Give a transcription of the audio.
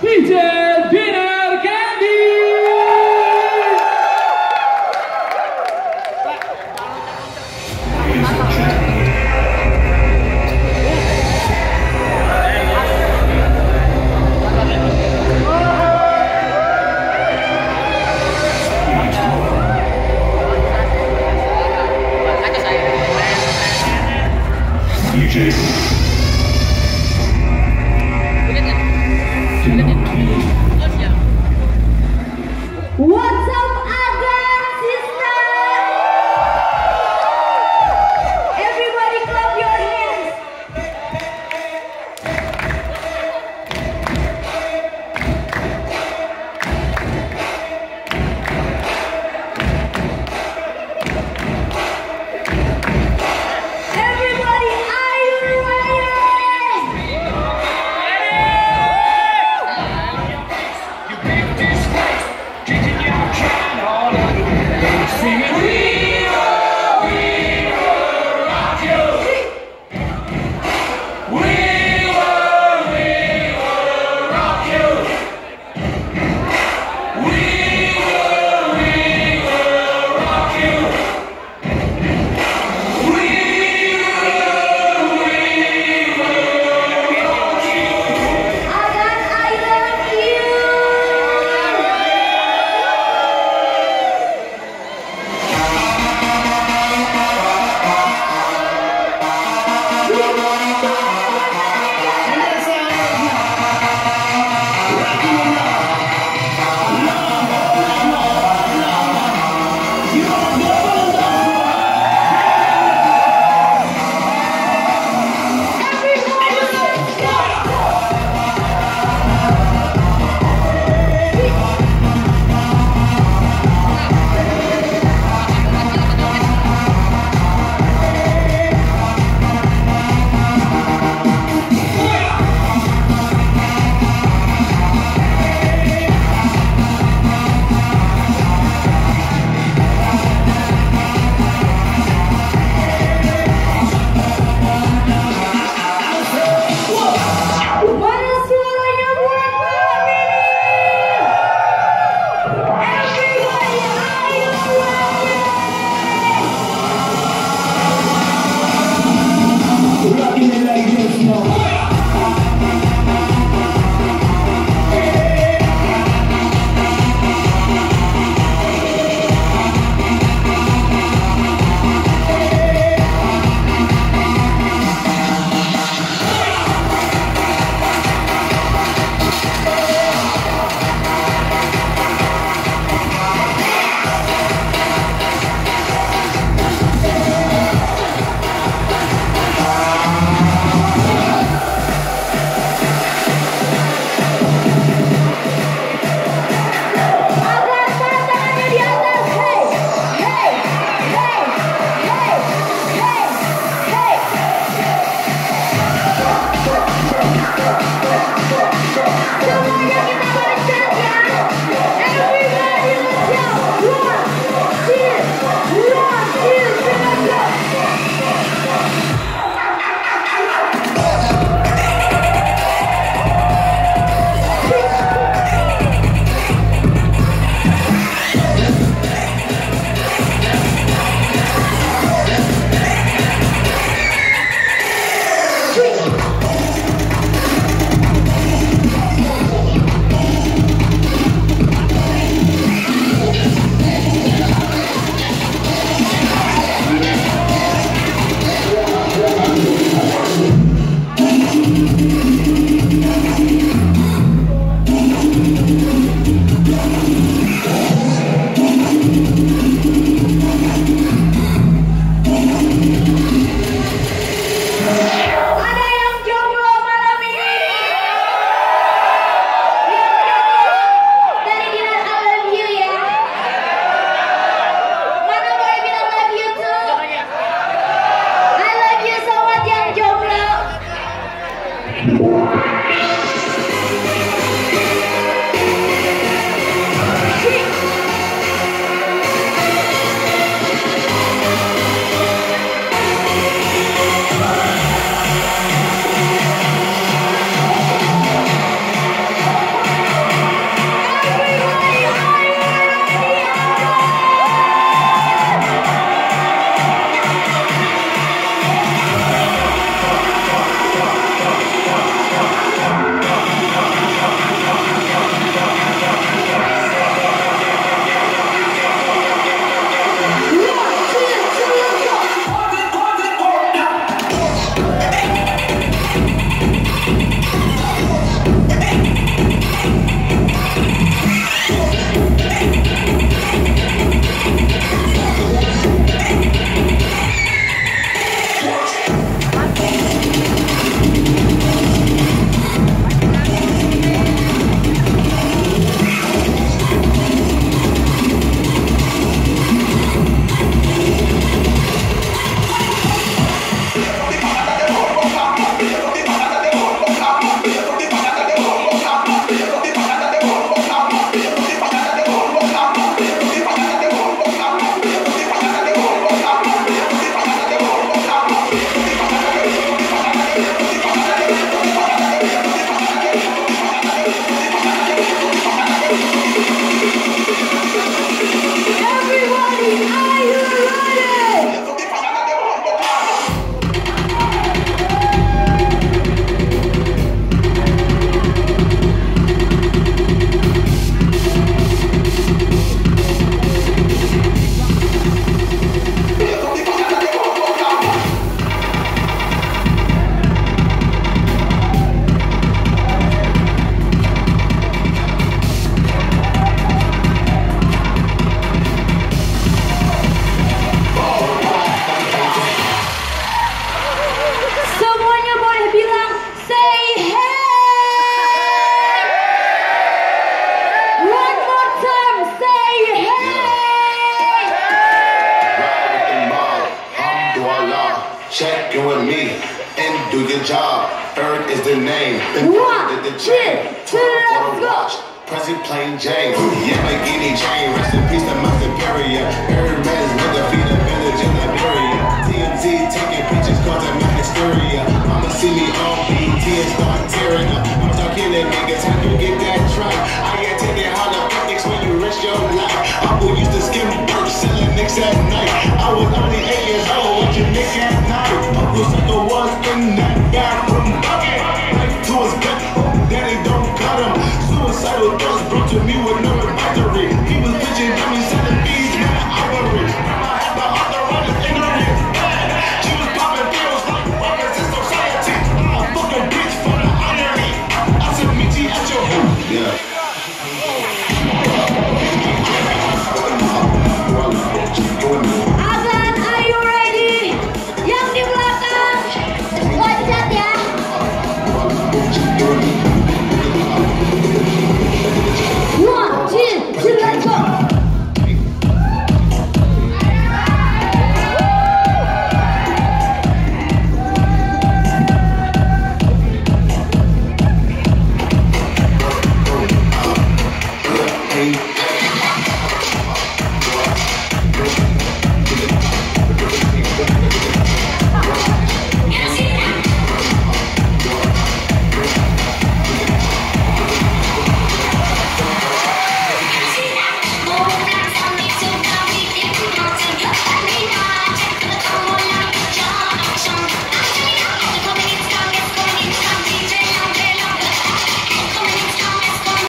DJ What's Do your job. Eric is the name. The One, the, the two, two, let's go. watch. Prezi plain Jane. Yamagini chain. Rest in peace to my superior. Hermes nigga feed a village in Liberia. TMZ taking pictures causing my hysteria. I'ma see me on BT and start tearing up. I'm talking to niggas. How you get that truck? I ain't taking hollow picnics when you risk your life. Uncle used to skim work selling nicks at night. I was only